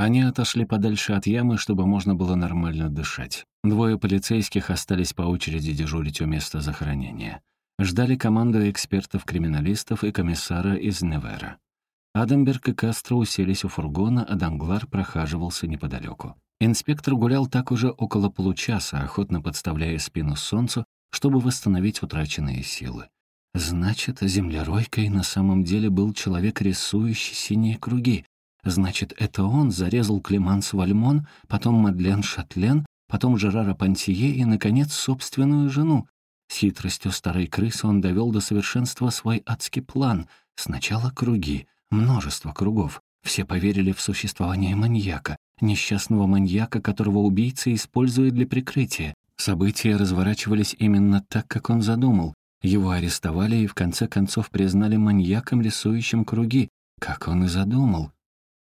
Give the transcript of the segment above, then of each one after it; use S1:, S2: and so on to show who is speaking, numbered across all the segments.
S1: Они отошли подальше от ямы, чтобы можно было нормально дышать. Двое полицейских остались по очереди дежурить у места захоронения. Ждали команду экспертов-криминалистов и комиссара из Невера. Адамберг и Кастро уселись у фургона, а Данглар прохаживался неподалеку. Инспектор гулял так уже около получаса, охотно подставляя спину солнцу, чтобы восстановить утраченные силы. Значит, землеройкой на самом деле был человек, рисующий синие круги. Значит, это он зарезал Клеманс Вальмон, потом Мадлен Шатлен, потом Жерара Пантье и, наконец, собственную жену. С хитростью старой крысы он довел до совершенства свой адский план. Сначала круги, множество кругов. Все поверили в существование маньяка, несчастного маньяка, которого убийца использует для прикрытия. События разворачивались именно так, как он задумал. Его арестовали и в конце концов признали маньяком, рисующим круги, как он и задумал.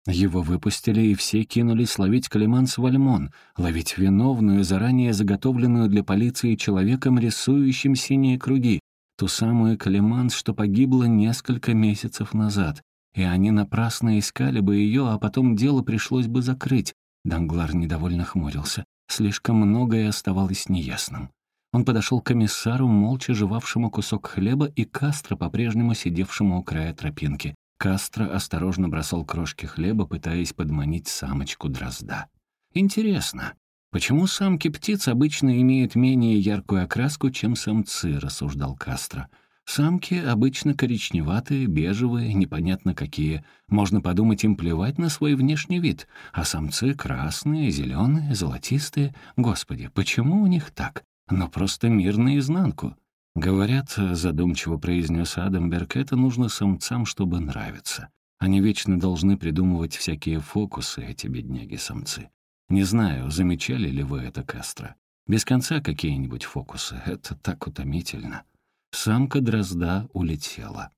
S1: Его выпустили, и все кинулись ловить Калиманс Вальмон, ловить виновную, заранее заготовленную для полиции человеком, рисующим синие круги, ту самую Калиманс, что погибла несколько месяцев назад. И они напрасно искали бы ее, а потом дело пришлось бы закрыть. Данглар недовольно хмурился. Слишком многое оставалось неясным. Он подошел к комиссару, молча жевавшему кусок хлеба, и Кастро, по-прежнему сидевшему у края тропинки. Кастро осторожно бросал крошки хлеба, пытаясь подманить самочку дрозда. «Интересно, почему самки птиц обычно имеют менее яркую окраску, чем самцы?» — рассуждал Кастро. «Самки обычно коричневатые, бежевые, непонятно какие. Можно подумать, им плевать на свой внешний вид. А самцы красные, зеленые, золотистые. Господи, почему у них так? но просто мир наизнанку. Говорят, задумчиво произнес Адамберг, это нужно самцам, чтобы нравиться. Они вечно должны придумывать всякие фокусы, эти бедняги-самцы. Не знаю, замечали ли вы это, Кастро. Без конца какие-нибудь фокусы. Это так утомительно. Самка дрозда улетела.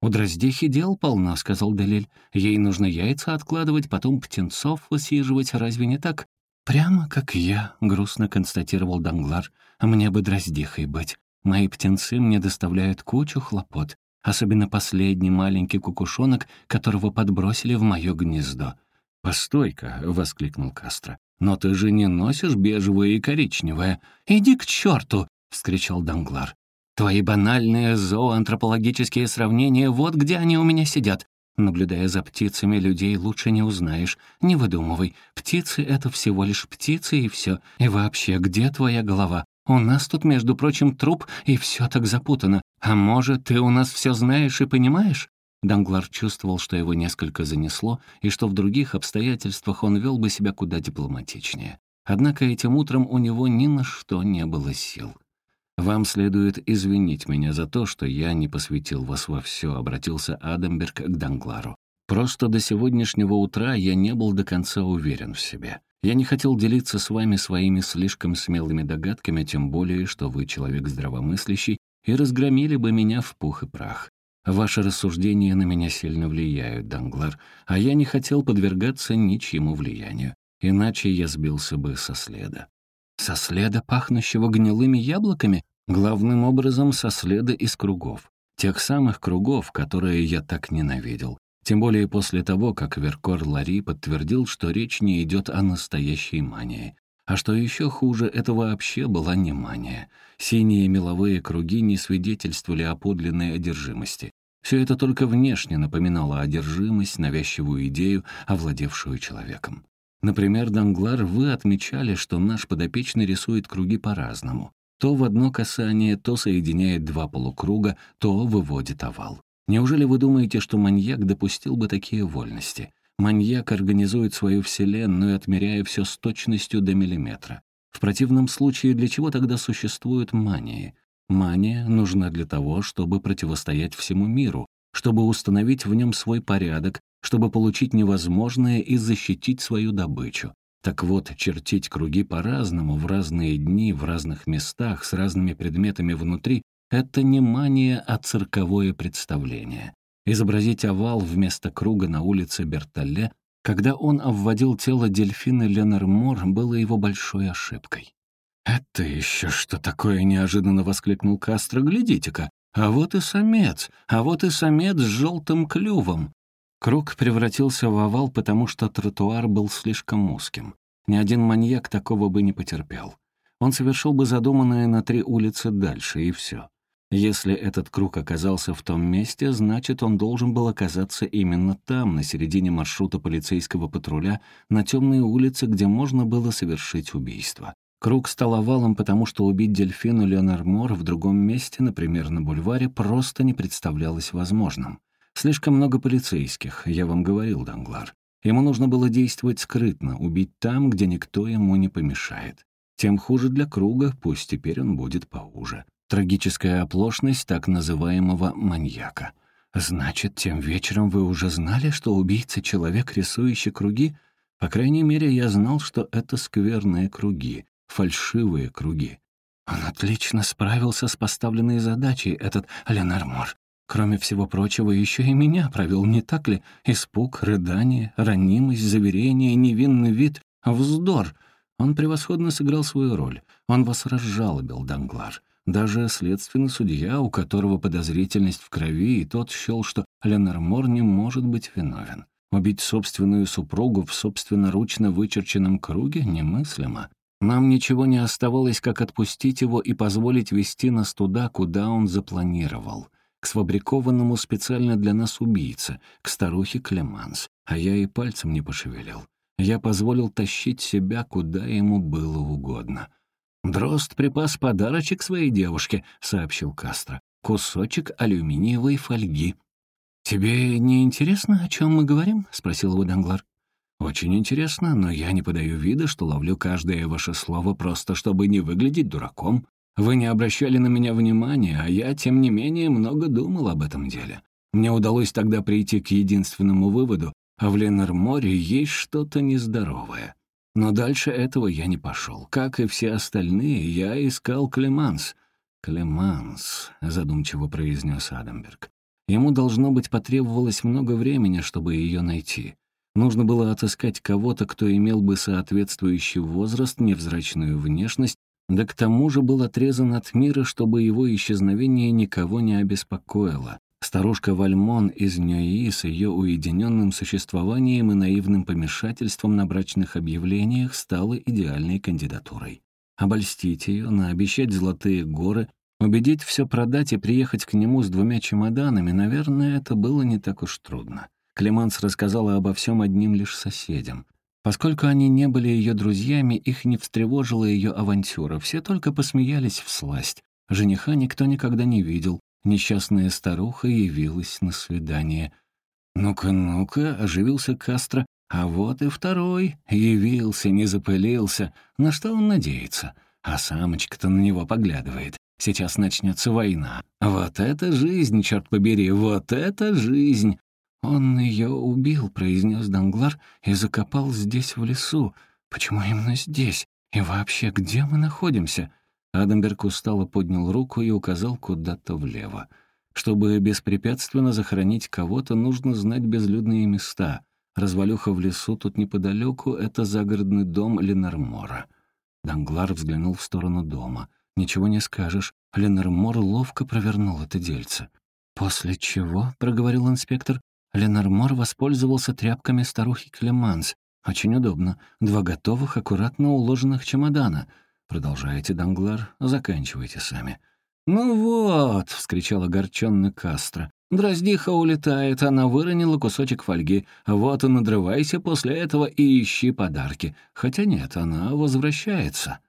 S1: «У дроздихи дел полно», — сказал Делиль. «Ей нужно яйца откладывать, потом птенцов высиживать. Разве не так?» «Прямо как я», — грустно констатировал Данглар. «Мне бы дроздихой быть. Мои птенцы мне доставляют кучу хлопот, особенно последний маленький кукушонок, которого подбросили в мое гнездо». «Постой-ка», — воскликнул Кастро. «Но ты же не носишь бежевое и коричневое». «Иди к черту!» — вскричал Данглар. «Твои банальные зооантропологические сравнения, вот где они у меня сидят. Наблюдая за птицами, людей лучше не узнаешь. Не выдумывай. Птицы — это всего лишь птицы, и все. И вообще, где твоя голова? У нас тут, между прочим, труп, и все так запутано. А может, ты у нас все знаешь и понимаешь?» Данглар чувствовал, что его несколько занесло, и что в других обстоятельствах он вел бы себя куда дипломатичнее. Однако этим утром у него ни на что не было сил. «Вам следует извинить меня за то, что я не посвятил вас во все», — обратился Адамберг к Данглару. «Просто до сегодняшнего утра я не был до конца уверен в себе. Я не хотел делиться с вами своими слишком смелыми догадками, тем более, что вы человек здравомыслящий, и разгромили бы меня в пух и прах. Ваши рассуждения на меня сильно влияют, Данглар, а я не хотел подвергаться ничьему влиянию, иначе я сбился бы со следа. Со следа, пахнущего гнилыми яблоками? Главным образом, со следа из кругов. Тех самых кругов, которые я так ненавидел. Тем более после того, как Веркор Лари подтвердил, что речь не идет о настоящей мании. А что еще хуже, это вообще была не мания. Синие меловые круги не свидетельствовали о подлинной одержимости. Все это только внешне напоминало одержимость, навязчивую идею, овладевшую человеком. Например, Данглар, вы отмечали, что наш подопечный рисует круги по-разному. То в одно касание, то соединяет два полукруга, то выводит овал. Неужели вы думаете, что маньяк допустил бы такие вольности? Маньяк организует свою вселенную, отмеряя все с точностью до миллиметра. В противном случае для чего тогда существуют мании? Мания нужна для того, чтобы противостоять всему миру, чтобы установить в нем свой порядок, чтобы получить невозможное и защитить свою добычу. Так вот, чертить круги по-разному, в разные дни, в разных местах, с разными предметами внутри — это не мания, а цирковое представление. Изобразить овал вместо круга на улице Бертолле, когда он обводил тело дельфина Ленормор, было его большой ошибкой. «Это еще что такое?» — неожиданно воскликнул Кастро. «Глядите-ка, а вот и самец, а вот и самец с желтым клювом. Круг превратился в овал, потому что тротуар был слишком узким. Ни один маньяк такого бы не потерпел. Он совершил бы задуманное на три улицы дальше, и все. Если этот круг оказался в том месте, значит, он должен был оказаться именно там, на середине маршрута полицейского патруля, на темной улице, где можно было совершить убийство. Круг стал овалом, потому что убить дельфину Леонар в другом месте, например, на бульваре, просто не представлялось возможным. Слишком много полицейских, я вам говорил, Данглар. Ему нужно было действовать скрытно, убить там, где никто ему не помешает. Тем хуже для круга, пусть теперь он будет поуже. Трагическая оплошность так называемого маньяка. Значит, тем вечером вы уже знали, что убийца — человек, рисующий круги? По крайней мере, я знал, что это скверные круги, фальшивые круги. Он отлично справился с поставленной задачей, этот Ленармор. Кроме всего прочего, еще и меня провел, не так ли? Испуг, рыдание, ранимость, заверение, невинный вид, вздор. Он превосходно сыграл свою роль. Он вас разжалобил, Данглар. Даже следственный судья, у которого подозрительность в крови, и тот счел, что Ленормор не может быть виновен. Убить собственную супругу в собственноручно вычерченном круге немыслимо. Нам ничего не оставалось, как отпустить его и позволить вести нас туда, куда он запланировал к сфабрикованному специально для нас убийце, к старухе Клеманс, а я и пальцем не пошевелил. Я позволил тащить себя, куда ему было угодно. «Дрозд припас подарочек своей девушке», — сообщил Кастро. «Кусочек алюминиевой фольги». «Тебе не интересно, о чем мы говорим?» — спросил его Данглар. «Очень интересно, но я не подаю вида, что ловлю каждое ваше слово просто, чтобы не выглядеть дураком. Вы не обращали на меня внимания, а я, тем не менее, много думал об этом деле. Мне удалось тогда прийти к единственному выводу, а в Ленар-море есть что-то нездоровое. Но дальше этого я не пошел. Как и все остальные, я искал Клеманс. «Клеманс», — задумчиво произнес Адамберг. Ему, должно быть, потребовалось много времени, чтобы ее найти. Нужно было отыскать кого-то, кто имел бы соответствующий возраст, невзрачную внешность да к тому же был отрезан от мира, чтобы его исчезновение никого не обеспокоило. Старушка Вальмон из Ньюи с ее уединенным существованием и наивным помешательством на брачных объявлениях стала идеальной кандидатурой. Обольстить ее, наобещать золотые горы, убедить все продать и приехать к нему с двумя чемоданами, наверное, это было не так уж трудно. Клеманс рассказала обо всем одним лишь соседям. Поскольку они не были ее друзьями, их не встревожила ее авантюра, все только посмеялись в сласть. Жениха никто никогда не видел, несчастная старуха явилась на свидание. «Ну-ка, ну-ка», — оживился Кастро, «а вот и второй, явился, не запылился. На что он надеется? А самочка-то на него поглядывает. Сейчас начнется война. Вот это жизнь, черт побери, вот это жизнь!» «Он ее убил», — произнес Данглар, — «и закопал здесь, в лесу. Почему именно здесь? И вообще, где мы находимся?» Адамберг устало поднял руку и указал куда-то влево. Чтобы беспрепятственно захоронить кого-то, нужно знать безлюдные места. Развалюха в лесу тут неподалеку — это загородный дом Ленармора. Данглар взглянул в сторону дома. «Ничего не скажешь. Ленармор ловко провернул это дельце». «После чего?» — проговорил инспектор. Ленормор воспользовался тряпками старухи Клеманс. Очень удобно. Два готовых, аккуратно уложенных чемодана. Продолжайте, Данглар, заканчивайте сами. «Ну вот», — вскричал огорченный Кастро. «Дроздиха улетает, она выронила кусочек фольги. Вот и надрывайся после этого и ищи подарки. Хотя нет, она возвращается».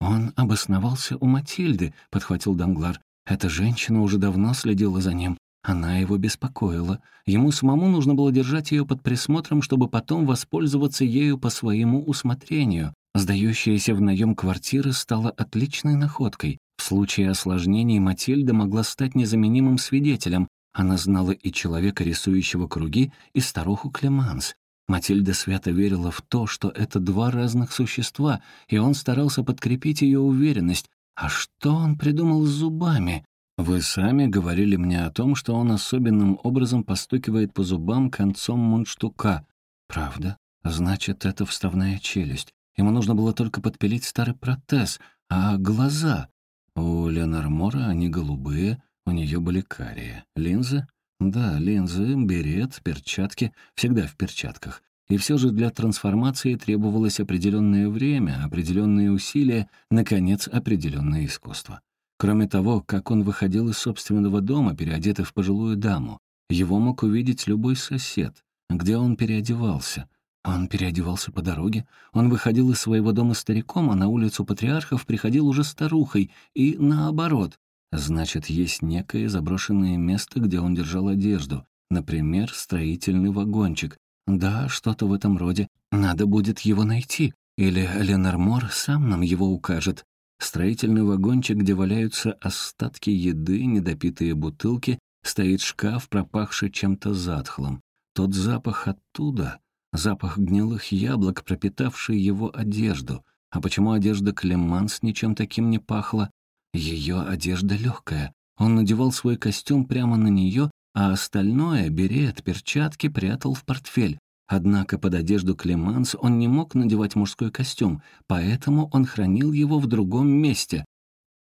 S1: «Он обосновался у Матильды», — подхватил Данглар. «Эта женщина уже давно следила за ним. Она его беспокоила. Ему самому нужно было держать ее под присмотром, чтобы потом воспользоваться ею по своему усмотрению. Сдающаяся в наем квартиры стала отличной находкой. В случае осложнений Матильда могла стать незаменимым свидетелем. Она знала и человека, рисующего круги, и старуху Клеманс. Матильда свято верила в то, что это два разных существа, и он старался подкрепить ее уверенность. А что он придумал с зубами? Вы сами говорили мне о том, что он особенным образом постукивает по зубам концом мундштука. Правда? Значит, это вставная челюсть. Ему нужно было только подпилить старый протез. А глаза? У Ленормора они голубые, у нее были карие. Линзы? Да, линзы, берет, перчатки, всегда в перчатках. И все же для трансформации требовалось определенное время, определенные усилия, наконец, определенное искусство. Кроме того, как он выходил из собственного дома, переодетый в пожилую даму, его мог увидеть любой сосед. Где он переодевался? Он переодевался по дороге. Он выходил из своего дома стариком, а на улицу патриархов приходил уже старухой. И наоборот. Значит, есть некое заброшенное место, где он держал одежду. Например, строительный вагончик. Да, что-то в этом роде. Надо будет его найти. Или Ленормор сам нам его укажет. Строительный вагончик, где валяются остатки еды, недопитые бутылки, стоит шкаф, пропахший чем-то затхлым. Тот запах оттуда, запах гнилых яблок, пропитавший его одежду. А почему одежда Клеманс ничем таким не пахла? Ее одежда легкая. Он надевал свой костюм прямо на нее, а остальное — берет, перчатки — прятал в портфель. Однако под одежду Клеманс он не мог надевать мужской костюм, поэтому он хранил его в другом месте.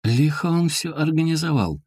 S1: Лихо он все организовал.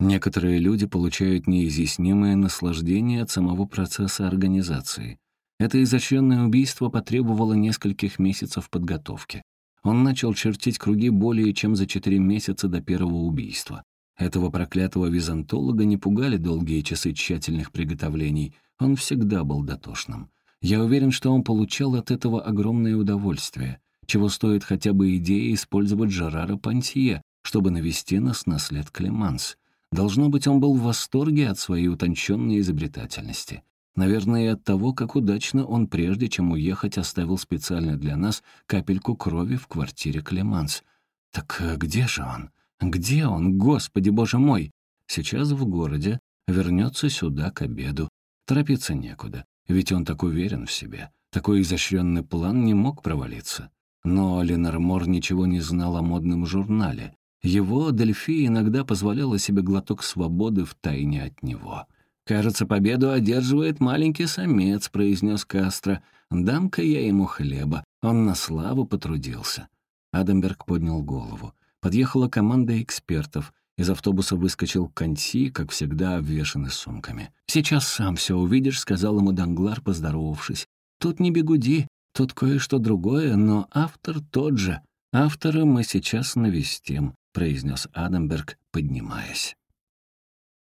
S1: Некоторые люди получают неизъяснимое наслаждение от самого процесса организации. Это изощренное убийство потребовало нескольких месяцев подготовки. Он начал чертить круги более чем за четыре месяца до первого убийства. Этого проклятого византолога не пугали долгие часы тщательных приготовлений, он всегда был дотошным. Я уверен, что он получал от этого огромное удовольствие, чего стоит хотя бы идея использовать Жерара Пантье, чтобы навести нас на след Клеманс. Должно быть, он был в восторге от своей утонченной изобретательности. Наверное, и от того, как удачно он, прежде чем уехать, оставил специально для нас капельку крови в квартире Клеманс. Так э, где же он? Где он, Господи Боже мой? Сейчас в городе, вернется сюда к обеду. Торопиться некуда. Ведь он так уверен в себе. Такой изощренный план не мог провалиться. Но Ленормор ничего не знал о модном журнале. Его Дельфи иногда позволяла себе глоток свободы в тайне от него. «Кажется, победу одерживает маленький самец», — произнес Кастро. «Дам-ка я ему хлеба. Он на славу потрудился». Адамберг поднял голову. Подъехала команда экспертов. Из автобуса выскочил Канти, как всегда, обвешанный сумками. «Сейчас сам все увидишь», — сказал ему Данглар, поздоровавшись. «Тут не бегуди, тут кое-что другое, но автор тот же. Автора мы сейчас навестим», — произнес Адамберг, поднимаясь.